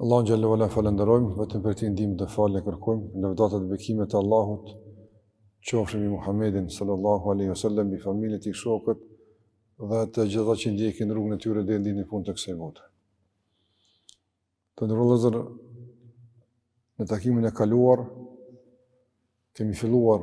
Allahu xhelle ue ala falenderojm vetëm prej tij ndihmë dhe falje kërkojmë lëvdatat e bekimet e Allahut qofshin mbi Muhamedin sallallahu alaihi wasallam mbi familjen e tij shokët dhe të gjithë ata që ndjekin rrugën e tyre deri në ditën e fundit të kësaj bote. Të nderuar vëllezër në takimin e kaluar kemi filluar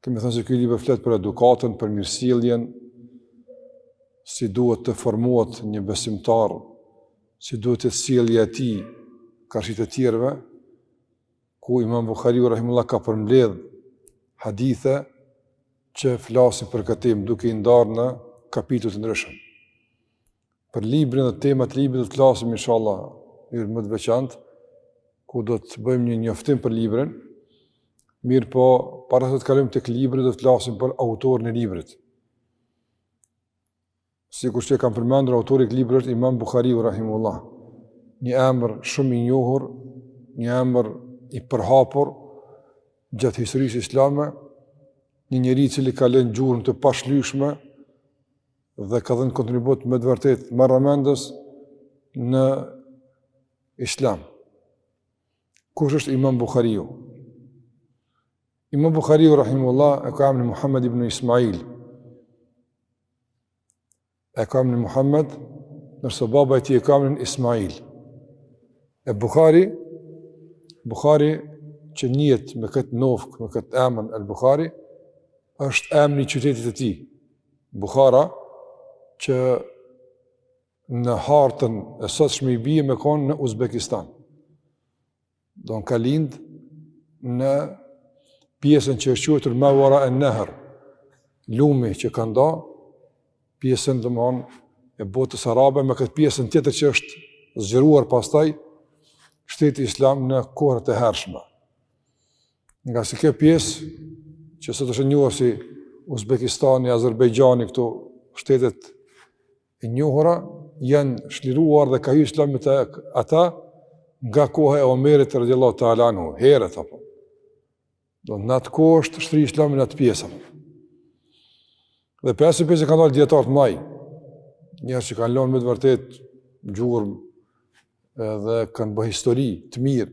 Kemi thënë se ky libër flet për edukatën, për mirësjelljen, si duhet të formohet një besimtar, si duhet të jetë sjellja e tij karshi të tjerëve, ku Imam Buhariu rahimehullah ka përmbledh hadithe që flasin për këtë temë duke i ndarë në kapituj të ndryshëm. për librin dhe temat e librit do të flasim, inshallah, njëherë më të veçantë, ku do të bëjmë një njoftim për librin, mirëpo, para se të kalojmë te ky libri, do të flasim për autorin e librit. Sikur që e kam përmendur, autori i këtij libri është Imam Bukhariu, Rahimehullah. Një emër shumë i njohur, një emër i përhapur, gjatë historisë islame, një njeri i cili ka lënë gjurmë të pashlyshme, dhe ka dhënë kontribut me të vërtet marramendës në islam. Kush është imam Bukhariu? Imam Bukhariu, rahimehullah, e ka emnin Muhammed ibn Ismail. E ka emnin Muhammed, ndërsa baba i tij e ka emnin Ismail. E Bukhari, Bukhari që njihet me këtë nofkë, me këtë emën, El Bukhari, është emni i qytetit të tij, Bukhara, që në hartën e sotshme i bie me konë në Uzbekistan. Domethënë ka lindë në pjesën që është quajtur Ma vera en-nehr, lumi që ka nda, pjesën domethënë e botës arabe, me këtë pjesën tjetër që është zgjeruar pastaj, shteti islam në kohët e hershme. Ngase kjo pjesë, që sot është e njohur si Uzbekistani, Azerbajxhani këto shtetet e njohura janë çliruar dhe ka hyrë Islami te ata nga koha e Omerit radhiyallahu ta'ala anhu, herët apo. Domethënë atë kohë është shtri Islami në atë pjesë. Dhe prej asaj pjese kanë dalë dijetarë të mëdhenj. Njerëz që kanë lënë me të vërtetë gjurmë dhe kanë bërë histori të mirë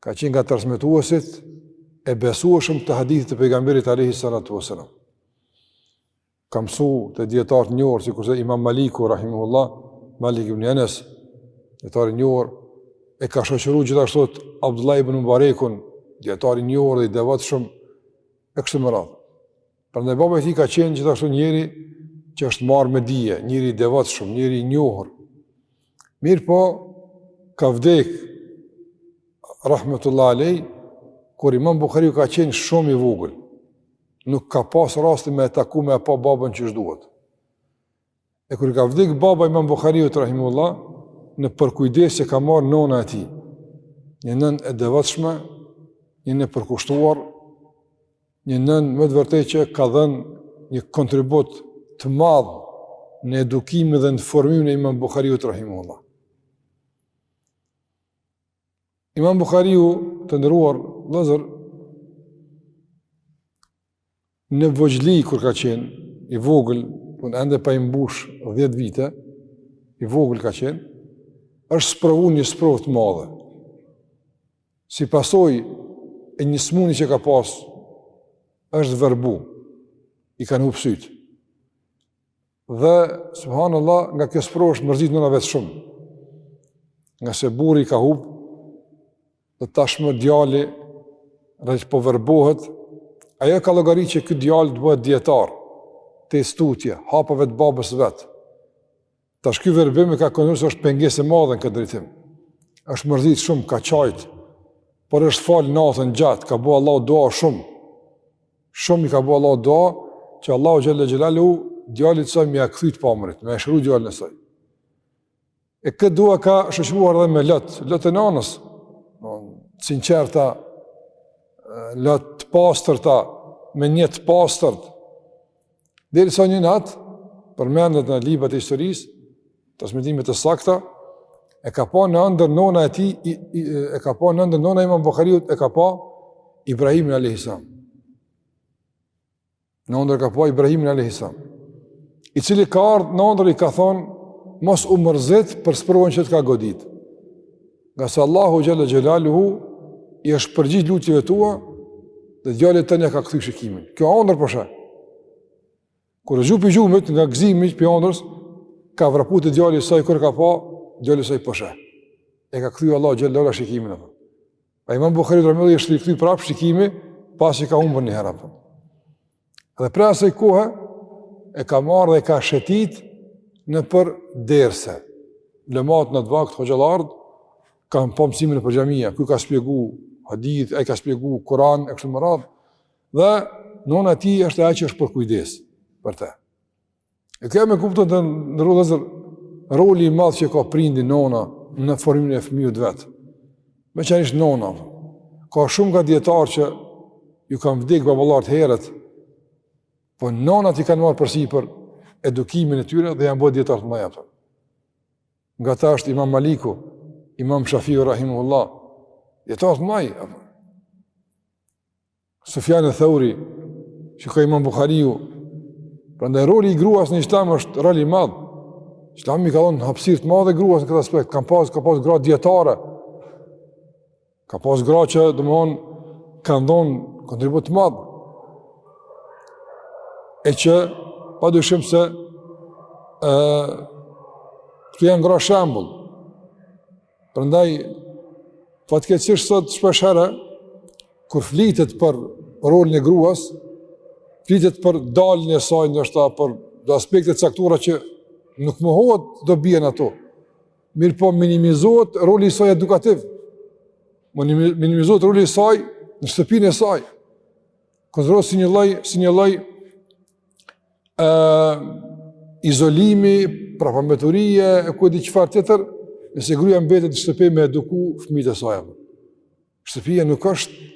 Ka qenë nga transmetuesit e besueshëm të hadithit të pejgamberit alayhi salatu wasalam. Ka mësu te dijetarët e njohur, sikurse imam Maliku, rahimehullah, Malik ibn Enes, dijetar i njohur, e ka shoqëru gjithashtu Abdullah ibn Mubarekun, dijetar i njohur dhe i devotshëm, e kështu me radhë. Prandaj baba i tij ka qenë gjithashtu njeri që është marrë me dije, njeri i devotshëm, njeri i njohur. Mirëpo, ka vdek, rahmetullah alej, kur imam Buhariu ka qenë shumë i vogël, nuk ka pas rasti me e taku me e pa babën qysh duhet. E kur i ka vdek baba Imam Buhariut rahimehullah, në përkujdesje e ka marrë nona e tij, një nënë e devotshme, një nënë e përkushtuar, një nënë me të vërtetë që ka dhënë një kontribut të madh në edukimin dhe në formimin e Imam Buhariut rahimehullah. Imam Buhariu të nderuar vllezër, Në vogjëli kur ka qenë i vogël, po ende pa i mbush 10 vite, i vogël ka qenë, është sprovu me një sprovë të madhe. Si pasojë e një smunje që ka pas, është verbu, i kanë hup sytë. Dhe, subhanallah, nga kjo sprovë është mërzit nëna e vet shumë. Ngase burri i ka hup, dhe tashmë djali, edhe po verbohet, ajo ka llogarit që ky djalë të bëhet dijetar, të ecë tutje hapave të babës vet. Tash ky verbim e ka konsideru se është pengesë e madhe në këtë drejtim. është mërzit shumë, ka qajtë, por është fal natën gjatë, ka bo Allahut dua shumë, Shumë i ka bo Allahut dua, që Allahu xhel-le xhelaluhu, djalit saj me ja kthy t'pamurit, me e shëru djalin e saj. E këtë dua e ka shoqëruar edhe me lot, lot e nanës, të sinqerta, lot të pastërta, me nijet të pastër, Derisa një natë, përmendet në librat e historisë, transmetime të sakta, e ka pa n'andërr nona e tij, i, i, e ka pa n'andërr nona e imam Buhariut, e ka pa Ibrahimin a.s. N'andërr e ka pa Ibrahimin a.s. I cili ka ardhë n'andërr i ka thonë, mos u mërzit për sprovën që të ka godit. Ngase Allahu Xhel-le Xhelaluhu i është përgjigj lutjeve tua dhe djalit tënd ia ka kthy shikimin. Kjo andër përshë. Po kur u çu pi gjumit nga gzimi për andrrës, ka vrapu te djali i saj kur ka pa, djalit saj përshë. Po ia ka kthy Allah Xhel-le Xhelaluhu shikimin. Apo. A imam Buhariut rahimehullah i është kthy prapë shikimi, pasi e ka humb një herë. Apo. Dhe prej asaj kohe e ka marrë dhe e ka shetit nëpër derse. Ulemat n'at vakt, hoxhallarët, kanë mba mësime nëpër xhamia, ky ka spjegu hadith, ai ka spjegu kuran, e kështu me radhë, dhe nona e tij është ajo që është përkujdes, për te. E kjo me kuptu tërë, roli i madh që ka prindi nona në formimin e fëmijës vet, veçanërisht nona, ka shumë nga dijetarët që ju kanë vdek baballarët herët, po nonat i kanë marrë përsipër edukimin e tyre dhe janë bo dijetarë të mëdhaj. Një nga ta është imam Maliku, imam Shafiu Rahimehullah, dijetarë të mëdhaj, Sufjan eth-Theuri, shiko imam Buhariu, prandaj roli i gruas në islam është rol i madh, islami i ka dhonë hapësirë të madhe gruas në këtë aspekt, ka pas, ka pas gra dijetare, ka pas gra që domethonë, kanë dhonë kontribut të madh, e që pa dyshim se e, këto janë gra shembull, Prandaj, fatkeqësisht sot shpeshherë kur flitet për rolin e gruas, flitet për daljen e saj ndoshta për aspekte të caktuara që nuk mohohet dobia e atyre. Mirëpo minimizohet roli i saj edukativ. Minimizohet roli i saj në shtëpinë e saj. Konsiderohet si një lloj si një lloj izolimi, prapambeturie, e ku e di çfarë tjetër, nëse gruaja mbetet në shtëpi me eduku fëmijët e saj. Shtëpia nuk është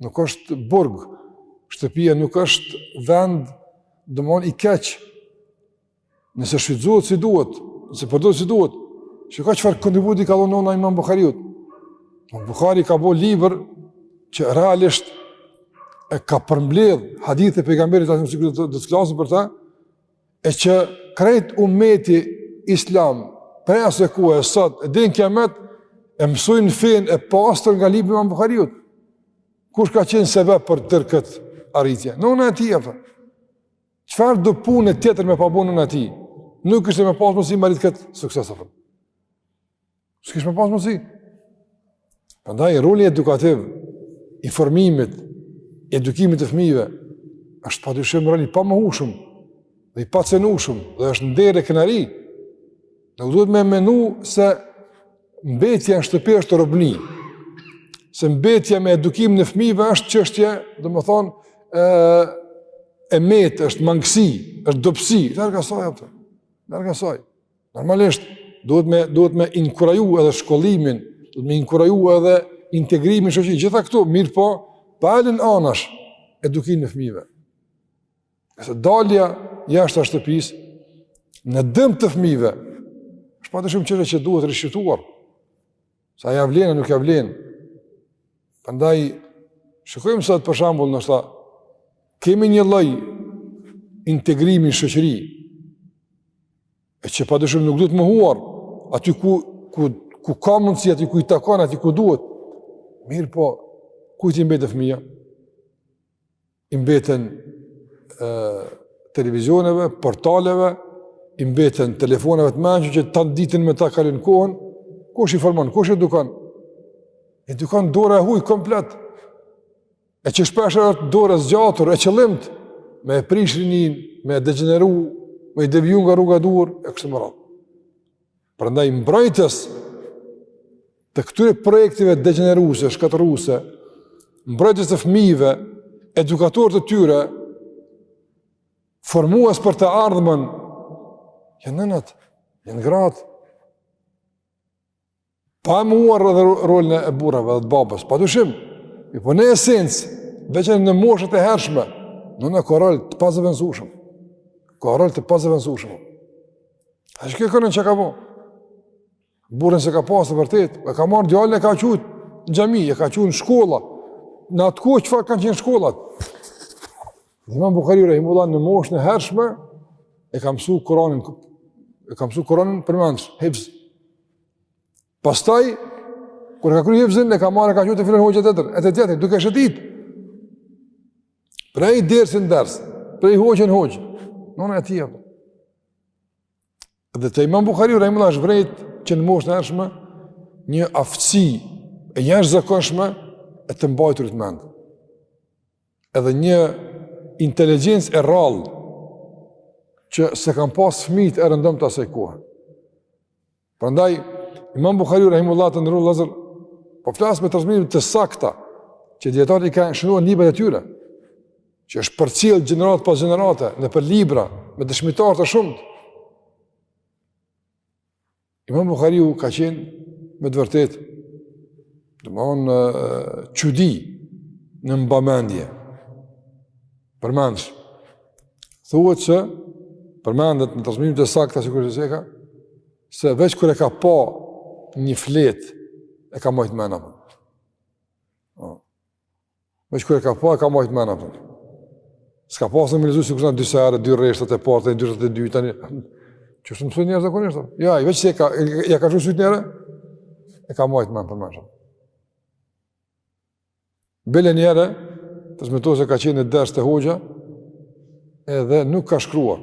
nuk është burg. Shtëpia nuk është vend domethonë i keq Nëse shfrytëzohet si duhet, nëse përdoret si duhet, shiko çfarë kontributi ka dhënë nona e Imam Buhariut. Po Buhari ka bërë libër që realisht e ka përmbledh hadithet e Pejgamberit sa sikur do të flasim për ta, e që krejt umeti islam prej asaj kohe sot e deri n'kijamet e mësojnë fenë e pastër nga libri i Imam Buhariut. Kush ka qenë sebab për tërë këtë arritje? Nona e tij apo? Çfarë do punë tjetër me pas bo nona e tij? Nuk kishte me pas mundësi me arrit kët sukses apo. S'kish me pas mundësi. Prandaj roli edukativ i formimit, edukimit të fëmijëve është padyshim roli i pamohueshëm dhe i pacenueshëm dhe është nder e krenari Nuk duhet me menu se mbetja në shtëpi është robni, se mbetja me edukimin e fmijve është çështje, domethonë, e, e metë, është mangësi, është dobësi nga ana e saj, aftë nga ana e saj. Normalisht, duhet me, duhet me inkuraju edhe shkollimin, duhet me inkuraju edhe integrimin shoqëri, gjitha këto, mirëpo, pa e lënë anash edukimin e fmijve. Nëse dalja jashtë e shtëpisë në dëm të fëmijëve, është padyshim çështje që duhet rishqyrtuar, sa ia vlen, nuk ia vlen. Prandaj, shikojmë sot për shambull ndoshta, kemi një lloj integrimi në shoqëri, e që padyshim nuk duhet mohuar, aty ku, ku, ku ka mundësi, aty ku i takon, aty ku duhet. Mirëpo, kujt i mbetet fëmija? i mbeten televizioneve, portaleve, i mbeten telefoneve të mençur që tan ditën me ta kalojnë kohën, kush i formon, kush i edukon? I edukon dora e huj komplet, e që shpesh është dorë e zgjatur, e qëllimtë, me e prish rininë, me e degjeneru, me i deviju nga rruga e duhur, e kështu me radhë. Prandaj mbrojtës, Të këtyre projekteve degjeneruese, shkatërruese, mbrojtës të fëmijëve, edukatorë të tyre, formues për të ardhmen, janë nënat, janë gratë, pa e mohuar edhe rolin e burrave dhe të babës, pa dyshim, po në esencë, veçan në moshat e hershme, nëna ka rol të pazëvendësushëm, ka rol të pazëvendësushëm. A që kjo kërën që ka po? Burrin s'e ka pasë të vërtetë, e ka marrë djalin e ka çu në xhami, e ka çu në shkolla. Në atë kohë çfarë kanë qenë shkollat? Imam Buhariu Rahimullah në moshën e hershme, e ka mësu Kuranin, e ka mësu Kuranin përmendsh, hifz. Pastaj, kur e ka kry hifzin, e ka marrë e ka çu te filan hoxhë te tjetri e te tjetri, duke e shëtit. Prej dersi në ders, prej hoxhe në hoxhë, nëna e tij. Dhe te imam Buhariu, Rahimullah, është vrejt që në moshën e hershme një aftësi e jashtëzakonshme e të mbajturit mend. Edhe një inteligjencë e rrallë që s'e kanë pas fmijët e rëndomtë të asaj kohe. Prandaj, imam Buhariu, Rahimullah, të nderuar vllazër, po flas me transmetime të sakta që dijetarët i kanë shënuar në librat e tyre. që është përcjellë gjeneratë pas gjenerate, nëpër libra, me dëshmitarë të shumtë. Imam Buhariu ka qenë, me të vërtetë, domethënë, çudi, në mbamendje, përmendsh, thuhet se, përmendet në transmetime të sakta, sikurse ceka, se veç kur e ka pa një fletë, e ka majt mena. Veç kur e ka pa, ka majtë men, apo. S'ka pas me lexu sikur na disa herë, dy rreshtat e parë, dy rreshtat e dytë, tani. Qysh mëson njeri zakonisht, jo, ai veç sa ka, ia ka lshu sytë njëherë, e ka majtë men përmendsh. Bile njëherë, transmetohet se ka qenë në ders te hoxha, edhe nuk ka shkruar.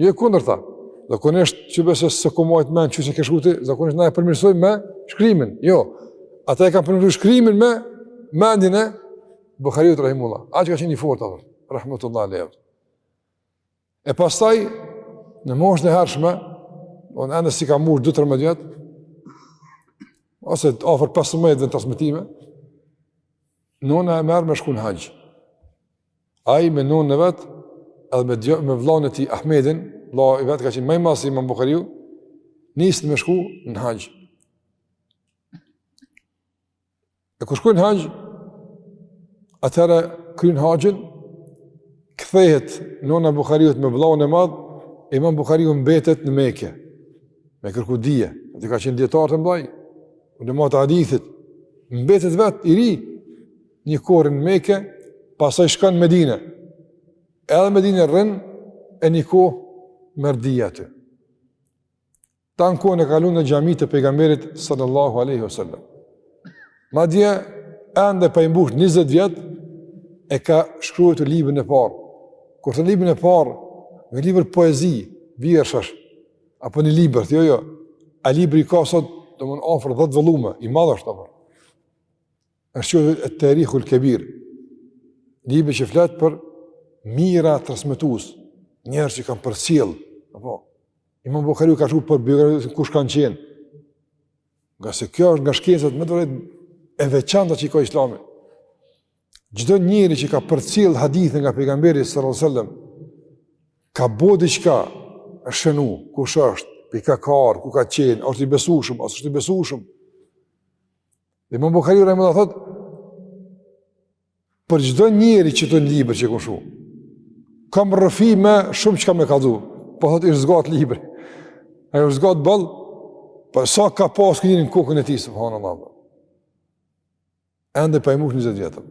Jo e kundërta. Zakonisht që besoj s'e ke majt mend qysh e ke shkrujt, zakonisht na e përmirësojmë me shkrimin. Jo. Ata e kanë përmirësuar shkrimin me mendjen e Buhariut rahimehullah. Aq ka qenë i fortë apo? Rahmetullah alejhi. E pastaj në moshën e hershme, on ende s'i ka mbush 12-13 vjet ose afër 15 vjet në transmetime, nona e merr me shku në haxh. Ai me nënën e vet, edhe me djal, me vëllain e tij Ahmedin, vëllai i vet ka qenë më i madh se Imam Buhariu, nisën me shku në haxh. E kur shkojnë në haxh, atëherë kryn haxhin, kthehet nëna e Buhariut me vllaun e madh, e Imam Buhariu mbetet në Mekë, me kërku dije, dhe ka qenë dijetarë të mdhaj, imamët e hadithit, mbetet vetë, i ri, Një kohë në Mekë, pastaj shkon në Medinë. Edhe në Medinë rrin edhe një kohë merr dije aty. Tan kohën e kalon në xhami të pejgamberit sallallahu alaihi wasallam. Madje ende pa i mbush 20 vjet e ka shkruar librin e parë. Kur them librin e parë, një libër poezi, vjershash, apo një libër, jo, jo, ai libri ka sot, domethënë afër dhjetë volume, i madh është, apo. Është që Et-Tarihul Kebir, libër që flet për mijëra transmetues, njerëz që kanë përcjell, apo, Imam Buhariu ka shkru për biografitë kush kanë qenë, ngase kjo është nga shkencat me të vërtetë të veçanta që i ka islami. Çdo njeri që ka përcjell hadithe nga pejgamberi sallallahu sallam, ka bo diçka, është shënu, kush është, prej kah ka ardh, ku ka qenë, është i besueshëm, s'është i besueshëm, Dhe më Bukhari rëmë dhe thot, për gjdo njeri që të në liber që këmë shu, kam rëfi me shumë që kam e kaldu, po thot ishtë zgatë liber, e është zgatë bëllë, për po sa ka pas këtë njëri në kokën e ti, së përhanë Allah. Endë për e mush 20 vjetëm.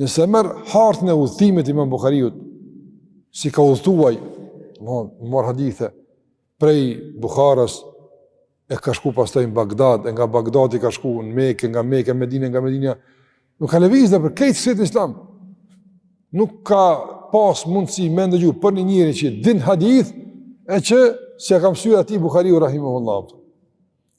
Nëse merr hartën e udhëtimit të Imam Buhariut, si ka udhëtuar, domthon marr hadithe prej Buharës e ka shku pastaj në Bagdad, e nga Bagdadi ka shku në Mekë, nga Mekë në Medinë, nga Medina, nuk ka lëviz nëpër krejt shtetin islam. Nuk ka pas mundësi me ndëgju për një njeri që din hadith e që s'ia ka mësy atij Buhariu rahimahullahu.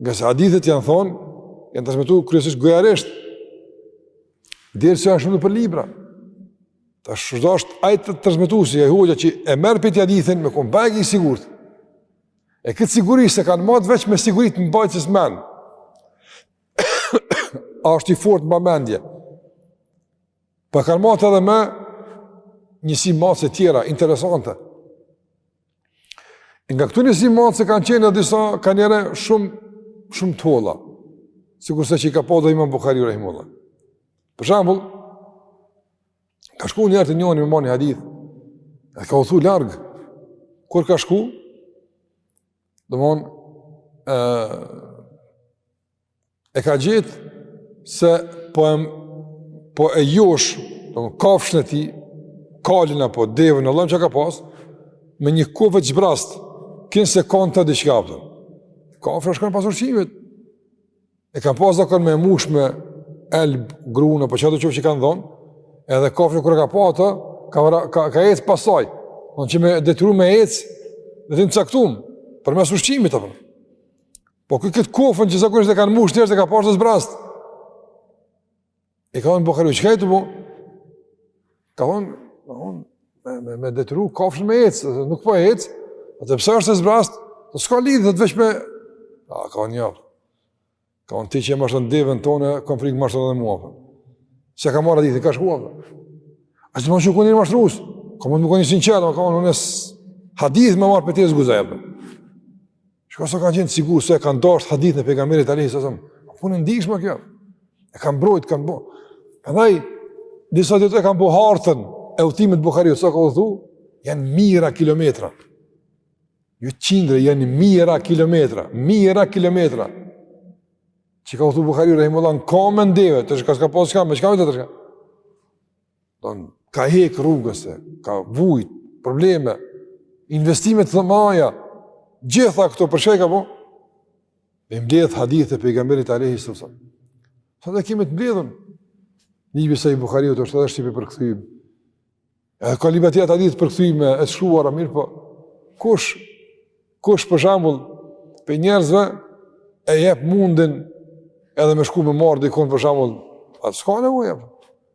Ngase hadithet janë thonë, janë transmetu kryesisht gojarisht, derisa janë shënu nëpër libra. Tash u dasht ai transmetuesi, ai hoxha që e merr prej tij hadithin me konë bajagi i sigurt. E këtë siguri s'e kanë matë veç me siguri të mbajtjes mend. A është i fort në mbamendje. Po e kanë matë edhe me njësi matëse tjera, interesante. Nga këto njësi matëse kanë qenë edhe disa kanjëherë shumë, shumë të holla, sikurse që i ka pas edhe imam Bukhari Rahimullah. Për shembull, ka shku njëherë te njëni me marrë një hadith, e ka udhëtu larg, kur ka shku, domethënë, e, e ka gjetë se po e, po e josh, domethënë kafshën e tij, kalin apo deven, Allahu alem çka ka pas, me një kovë të zbrast, kinse ka në të diçka, po. Kafshët i kanë pas ushqimet, e kanë pas zakon me mush me elb, grunë, apo çkado qoftë që kanë dhonë, edhe kafsha kur e ka pa ato, ka, ka, ka ecë pas saj, në që me detyru me ecë, dhe të në caktumë, përmes ushqimit, po. Po këtë këtë kofën që zakonisht e kanë mush njerëz e ka pas të zbrast. I ka thënë Bukhariu, çka je tu bo? Ka thënë, ka thënë, me, me, me detyru, kafshën me ecë, nuk po ecë, atë pse është e zbrast, tha s'ka lidhje, dhe të veç me... A, ka thënë, jo, ka thënë, ti që e mashtron deven tonde, kom frikë më mashtron edhe mua, po. S'e ka marrë hadithin, ka shku, po. A që të më që kënë një mashtrus, ka mujt me kënë njeri i sinqertë, ka thënë, unë hadith me marrë prej teje s'guxoj, po. Shiko sa kanë qenë sigurt, sa e kanë dasht hadithin e pejgamberit alayhi sallam, a punë në ndihshme kjo, e kanë mbrojt, kanë bo. Prandaj, disa dijetarë e kanë bo hartën e udhëtimit Bukhariut, sa ka udhëtu, janë mijëra kilometra. Jo qindra, janë mijëra kilometra, mijëra kilometra. Që ka udhëtu Bukhariu, Rahimullah, në kambë, në deve, çka s'ka pas çka, me çka me të të shka. Don ka hek rrugës, ka vujt, probleme, investime të mëdha, gjitha këto për çka ka bo? Me mbledh hadithet e pejgamberit alayhi sallam. Sot i kemi të mbledhur. Sahihi i Buhariut është edhe shqip i përkthym. Edhe ka libra tjera të hadithit përkthyme, shkruar mirë, po kush kush për shembull prej njerëzve e jep mundin edhe me shku me marr dikun për shembull, atë s'ka nevojë. Po.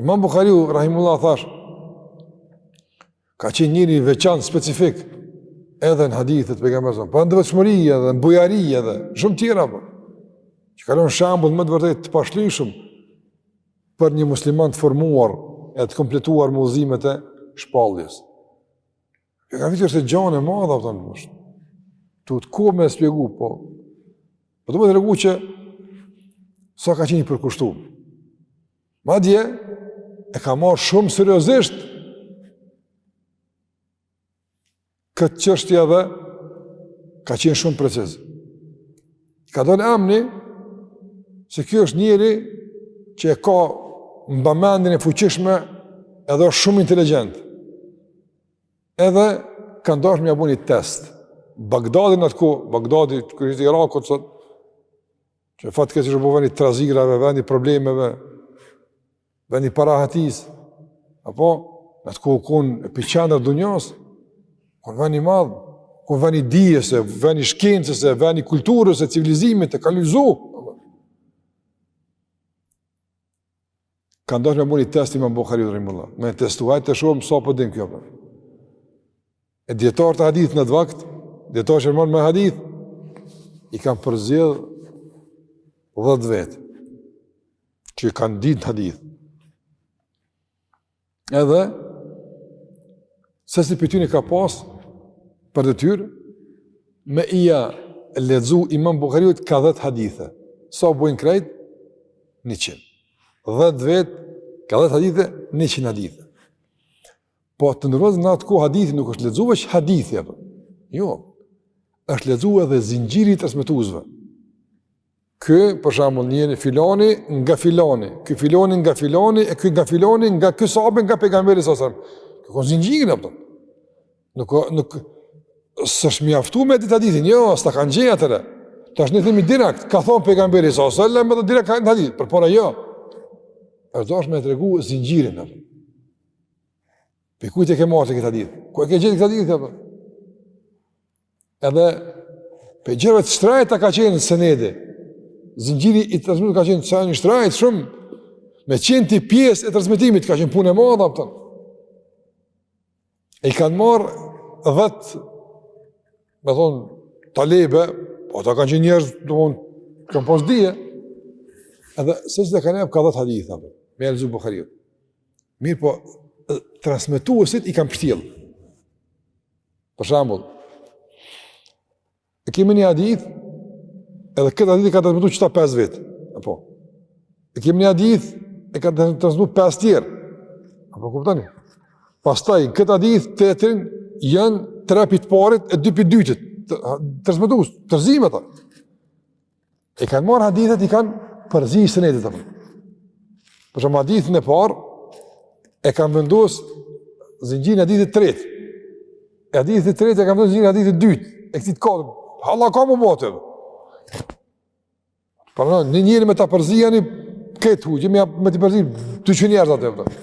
Imam Bukhariu, Rahimullah, thash, ka qenë njeri i veçantë specifik edhe në hadithet e pejgamberit, po në devotshmëri edhe, në bujari edhe, shumë tjera po, po. që ka lon shembull me të vërtetë të pashlyshëm për një musliman të formuar e të kompletuar me udhëzimet e shpalljes. E ka ditur se gjanë e madha, për të në mështë. S'dot kohë me e spjegu, po. Po du me tregu që sa ka qenë i përkushtu. Madje, e ka marrë shumë seriozisht këtë çështje dhe ka qenë shumë preciz. Ka dalë nami se ky është njeri që e ka mbamendjen e fuqishme edhe është shumë inteligjent edhe kanë dashur me ia bo ni test. Bagdadi n'atë ko, Bagdadi, kryeqytet i Irakut, sot, që fatkeqësisht u bo veni trazirave, veni problemeve, veni parahatisë, apo, në atë ko u kon epiqendër e dunjas, u kon ven i madh, u kon veni dijes, veni shkencës, veni kulturës, e civilizimit, e kaluzu, Kanë dashur me bo ni test Imam Buhariut rahimullah. Me testuar të shohim sa po din ky. Po. E dijetarët e hadithit n'at vakt, dijetarë që merren me hadith i kanë përzgjedh 10 vet që kanë ditë hadith. Edhe secili prej tyne ka pas për detyrë me ia lexu Imam Buhariut ka 10 hadithe. Sa so, bojnë krejt? 100. 10 vet ka 10 hadithe, 100 hadithe. Po të nderuar, në atë ko hadithi nuk është lexuar veç hadithi apo. Jo. Është lexuar edhe zingjiri i transmetuesve. Ky, për shembull, njëri filani nga filani, ky filani nga filani e ky nga filani nga ky sahabi nga pejgamberi sa selam. Ky ka zinxhirin apo? Nuk nuk s'është mjaftuar me ditë hadithin, jo, s'ta kanë gjë atëre. Tash ne themi direkt, ka thon pejgamberi sa selam, direkt hadithin, por para jo. Është dashur me tregu zinxhirin apo? Pe kujt e ke marrë këtë hadith? Ku e ke gjetë këtë hadith apo? Edhe prej gjërave të shtrejta ka qenë senedi, zingjiri i transmetimit ka qenë senë i shtrejt shumë, me qenë ti pjesë e transmetimit, ka qenë punë e madha, pëtën. E i kanë marrë dhetë, me thonë, talebe, po ata kanë qenë njerëz, domethënë kanë pas dije. Edhe secilit i kanë dhënë ka dhetë hadithe apo me ia lexu Buhariut. Mirëpo transmetuesit i kanë pështjellë. Për shembull, e kemi një hadith, edhe këtë hadith e ka transmetu qeta 5 vetë, apo, e kemi një hadith, e ka transmetu 5 tjerë, apo, kuptoni, pastaj, këtë hadith të tretin, janë 3 pi të parit, e 2 pi të dytit, transmetu, të përzime ata, E kanë marr hadithet, i kanë përzi senetet. Për shembull hadithin e parë, e kanë vendos zinxhirin e hadithit tretë. E hadithit tretë e kanë vendos zinxhirin e hadithit dytë. E këti të kodë, halla ka më bote. Për në, një njëri me të përzi janë i këtë hujë, me të përzi të që njerëzat e përë.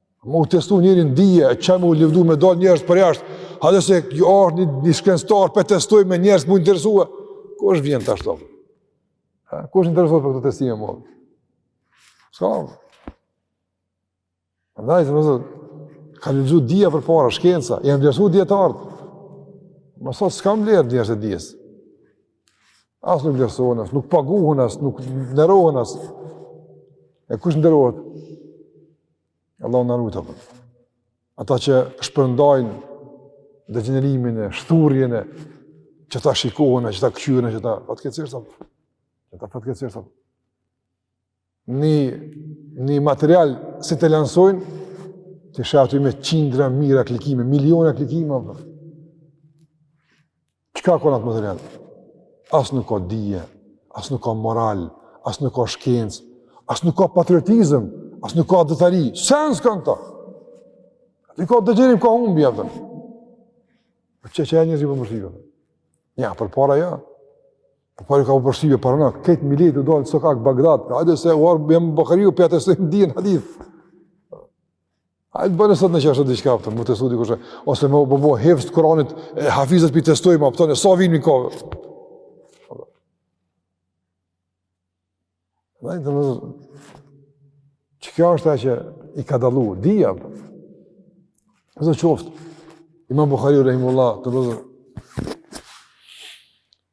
Me u testu njeri n'dije, që me u lavdu me dalë njerëz përjashta, hajde se kjo është një, një shkencëtar po e testojmë njerëz me u interesu, kush vjen tashti? Ha, kush interesohet për këto testime më? S'ka? Do me thënë, ka lulëzu dija përpara, shkenca, janë vlerësu dijetarët. Ma sot, s'kanë vlerë njerëzit e dijes. As nuk vlerësohen as, nuk paguhen as, nuk nderohen as. E kush nderohet? Allahu na ruaj apo. Ata që shpërndajnë degjenerimin e shthurjen e qata shikohen, qata këqyren, që ta fatkeqësojnë. Që ta fatkeqësojnë. një, një material si ta lansojnë, ti sheh aty me qindra, mija klikime, miliona klikime, apër. Çka ka n'atë material? As nuk ka dije, as nuk ka moral, as nuk ka shkencë, as nuk ka patriotizëm, as nuk ka fetari, sen s'ka n'ta. Dhe ka degjenerim, ka humbi, apër. Që që e njerëzit i përmërshikë, apër. Ja, përpara, ja. Përpara ka përshqipje para në, këtë milet të dalë në sokak Bagdad, në hajde se uarë bëjë më Buhariu, për atë e shohim dijen hadith. Hajde bëje sot në që është diçka, për me testu dikush, ose me bo hifz të Kuranit, e hafizët po i testojmë, për e sa vinë me i pa. Dhe të në që kjo është e që i ka dalu, dija, për. Dhe qoftë, imam Bukhariu rahimehullah, të vëzër,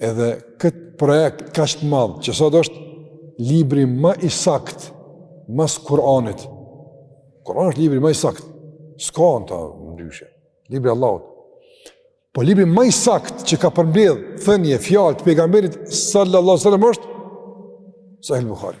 edhe këtë projekt kaq të madh, që sot është libri ma i sakt, mas Kur'anit. Kur'an është libri ma i sakt, s'ka në ta ndryshe, libri Allahut. Po libri ma i sakt që ka përmbledh thënie, fjalë të pejgamberit, sallallahu alejhi ve selem është, Sahih Buhari.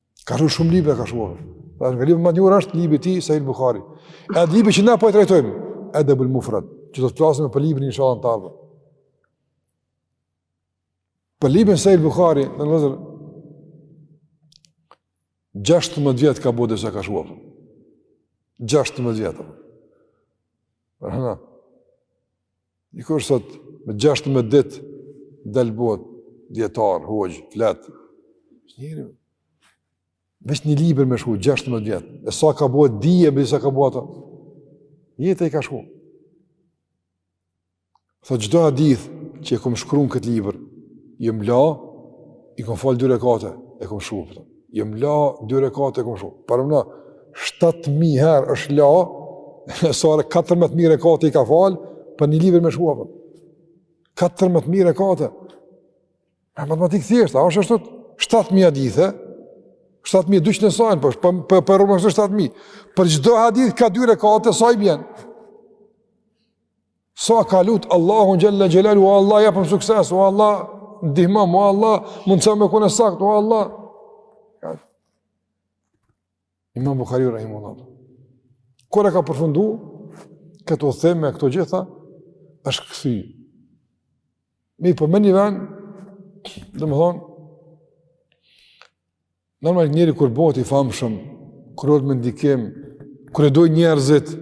Ka shumë shumë libra ka shkruar. Por ama libri më i njohur është libri i tij Sahih Buhari. Edhe libri që na po e trajtojmë, Edebul Mufrad, që do të flasim për librin inshallah në të ardhmen. Për librin e Sahih Buhari, në vëzhgim 16 vjet ka bo derisa e ka shkruar. 16 vjet. Aha. Dikush sot me 16 dit del bohet dijetar, hoxhë, flet. Njëri veç një libër me shkru 16 vjet. E sa ka bë dije me sa ka bë ato. Jeta i ka shku. Thot çdo hadith që e kam shkru n'këtë libër, jam la i kam fal dy rekate, e kam shkru. Jam la dy rekate e kam shkru. Paramendo, 7.000 herë është la, e sare 14.000 rekate i ka falë, për një libër me shkru apo. 14.000 rekate. Me matematikë thjeshtë, a është është të 7.000 hadithe, 7.200 e sa janë, për, për, për, për rëmë është 7.000. Për çdo hadith ka dy rekate, sa i bjen. Sa ka lut Allahun xhelle xhelaluhu, o Allah japëm sukses, o Allah ndihmom, o Allah mundësom me kon e sakt, o Allah. Imam Bukhari rahimehullah. Kur e ka përfundu, këtë udhëtim, me këto gjitha, është kthy. Mirëpo me një ven, domethonë, Normal njeri kur bëhet i famshëm, kur është me ndikim, kur e dojnë njerëzit,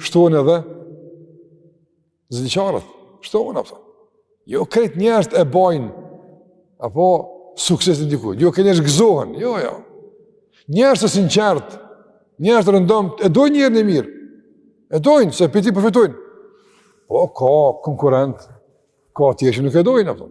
shtohen edhe ziliqarët, shtohen apo. Jo krejt njerëzit e bajnë apo sukses të dikujt. Jo krejt njerëzit gëzohen, jo, jo. Njerëz të sinqert, njerëz të rëndom, e dojnë njerin e mirë. E dojnë se prej tij përfitojnë. Po ka konkurrent, ka tjerë që nuk e dojnë apo.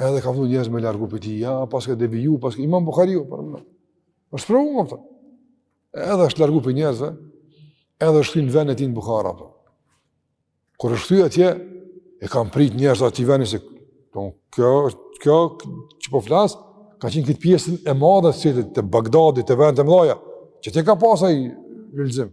Edhe ka fillu njerëz m'u largu prej tij, ja, paska deviju, paska imam Bukhariu, për më. është sprovu nga pëta. Edhe është largu prej njerëzve, edhe është kthy n'ven të tij në Bukhara, për. Kur është kthy atje, e kan prit njerëz t'atij venit, se ton, kjo, kjo, që po flasë, ka qenë këtë pjesën e madhe të sëtit, të Bagdadit, te venet e mdhaja, që atje ka pas ai lulëzim.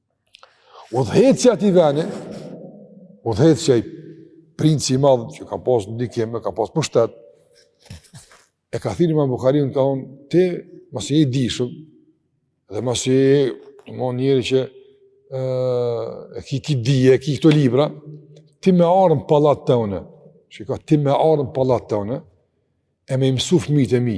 Udhëheqësia e atij veni, udhëheqësia, princi i madh që ka pas ndikim, ka pas pushtet. E ka thirrë Imam Buhariun ka thon ti masi je i dijshëm dhe masi je domethon njeri që e ki ti dije e ki këto libra ti me ardh n'pallat tonë. Shiko ti me ardh n'pallat tonë e me i mësu fëmijët e mi.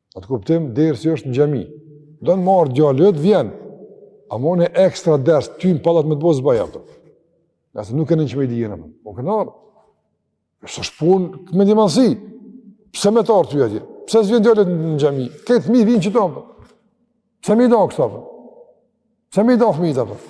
N'atë kuptim, dersi është në xhami. Don me marr djali jot, vjen. Ama unë ekstra ders, ty në pallat me të bo s'bëj, për. Ngase nuk e nënçmoj dijen, për. Po kënë arë. S'është punë, të me një manësi. Pse me të ardh ty atje? Pse s'vjen djali në xhami? Këta fëmi vinë qetu apo. Pse me i da këta, për? Pse me i da fëmi, për?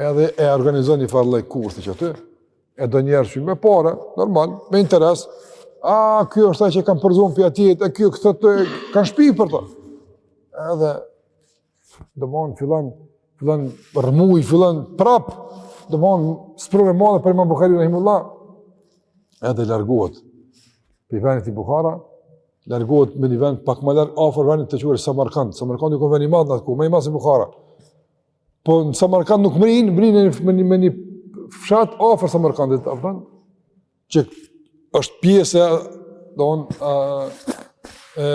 edhe e organizon një farë lloj kurthi qaty, e do njerëz me pare, normal, me interes, a, ky është ai që kanë përzënë prej atje, e kjo këtë të, kanë shpif për të. Edhe, domethënë, fillon, fillon rrëmujë, fillon prap, domethënë, sprovë e madhe për imam Bukhari, rahimullah, edhe largohet, prej venit Bukhara, largohet me një vend pak më larg afër vendit të quajtur Samarkand. Samarkandi ka qenë vend i madh aty, më i madh se Bukhara. Po në Samarkand nuk mrrin, mrrin në një, një, një, një fshat afër Samarkandit, a kupton, që është pjesë e, domethënë, e,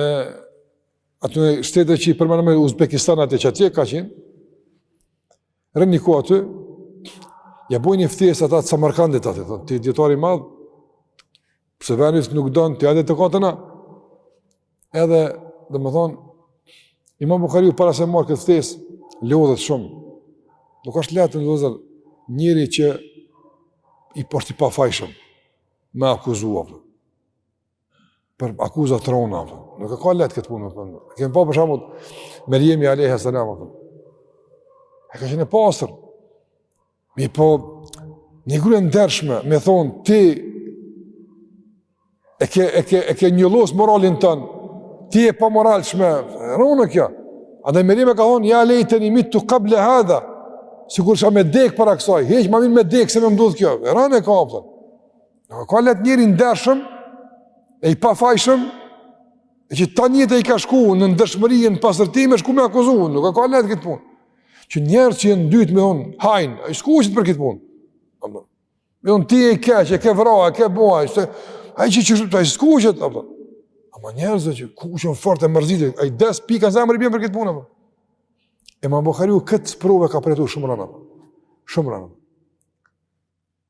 aty në shtetet që i përmenëm e Uzbekistan atje qatje ka qenë, rrin diku aty, ja bojnë një ftesë ata të Samarkandit aty, ti dijetar i madh, Pse veni nuk don, ti hajde këtu te na. Edhe, domethonë, imam Bukhariu para se me marrë këtë ftesë, lodhet shumë. Nuk është lehtë vëllezër njeri që i pastër, i pafajshëm me u akuzu. Apo për akuza të rona, apo. Nuk e ka lehtë këtë punë, apo. E kemi pa për shembull Merjemin alejha selam, apo. E ka qenë e pastër, Mirëpo, një gru e ndershme, me thonë, ti e ke, e ke, e ke njollos moralin tan, ti je e pamoralshme, e rënë kjo. Edhe Merjemi ka thonë, ja lejteni mittu kable hadha, sikur shka me dekë para kësaj, ish ma mirë me dekë se me m'ndodhë kjo, rënë e ka, a kupton. Nuk e ka lehtë njeri i ndershëm, e i pafajshëm, e që tan jeta i ka shku në ndershmëri, në pastërti, me shku me akuzu, nuk e ka lehtë këtë punë. Që njerëz që tan ditën me i thon hajn, as skuqet për këtë punë. Apo. Me i thon ti je i keq, e ke vra, e ke bo, se ai që çu ai skuqet apo. Apo njerëz që kuqen fort e mërziten, ai des pika n'zemër i bjen për këtë punë apo. Imam Bukhariu këtë sprovë e ka përjetu shumë ranë. Shumë ranë.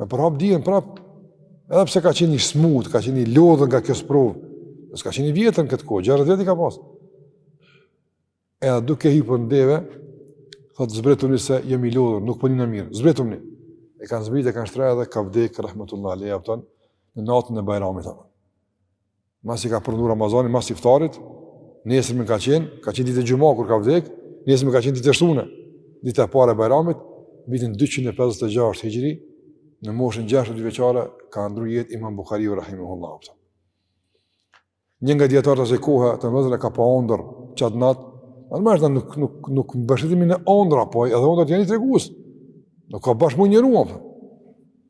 Me përhap dijen prap, edhe pse ka qenë i smut, ka qenë i lodhë nga kjo sprovë, edhe s'ka qenë i vjetër këtë kohë, gjashtëdhjetë vjet i ka pasë. Edhe duke hipur n'deve, thotë zbretumni se jam i lodhë, nuk po nihna mirë, zbretumni. E kanë zbrit, e kanë shtri dhe ka vdekë, rahmetullahi alejh, a kupton, në natën e bajramit. Apo. Masi ka përfundu Ramazani, mas iftarit, nesërmen ka qenë, ka qenë ditë e xhuma kur ka vdek, nesërmen ka qenë ditë e shtune, dita e parë e bajramit, vitin 256 hijri, në moshën 62 vjeçare, ka ndru jetë imam Bukhariu Rahimullah. Një nga dijetarët e asaj kohe, vëllezër, e ka pa ondërr qatë natë, Normalisht nuk nuk nuk mbështetemi në ëndra, po edhe ëndrat janë një tregues. Nuk ka bash m'u injoru.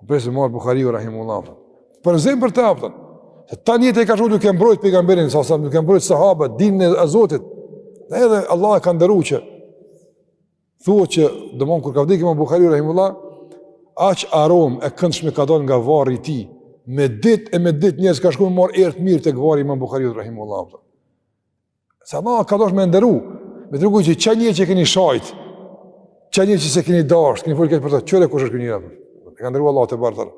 Po pse e marrim Buhariun rahimehullah, për zemër për të apo tanë, se tanë jetën e ka çu duke mbrojt pejgamberin, s.a.s. duke mbrojt sahabët, dinin e Zotit, dhe edhe Allahu e ka nderu që, thuhet që, domethënë, kur ka vdekë imam Buhariu rahimehullah, aq aromë e këndshme ka dalë nga varri i tij, me ditë e me ditë njerëz kanë shku me marrë erë të mirë tek varri i imam Buhariut rahimehullah, Se Allahu ka dashtë me e nderu, me tregu që qaj njeri që keni sha, qaj njeri që s'e keni dashtë, keni folë këtë për të qëre kush është kënjëra, e ka ndëru Allah të barë tërë.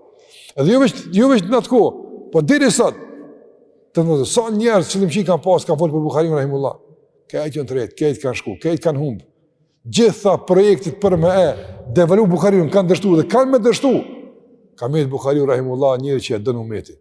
Edhe jo veç, jo veç në atë kohë, po deri sot, të themi, sa njerës qëllime t'kqija kanë pasë, kanë folë për Buhariun rahimehullah, krejt janë tretë, krejt kanë shku, krejt kanë humbë, gjitha projektet për me e devalvu Buhariun, kanë dështu dhe kanë me dështu, ka mbetë Buhariu rahimehullah njeri që i ka dhënë umetit.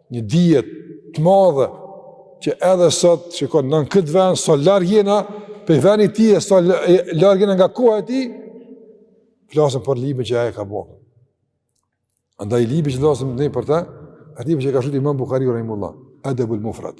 Një dije të madhe që edhe sot, shiko, na në këtë vend sa larg jena pej venit tij e sa larg jena nga koha e tij, flasim për librin që ai ka bërë. Andaj libri që flasim ne për të, libri që e ka shkru Imam Buhariu rahimehullah, Edebul Mufred.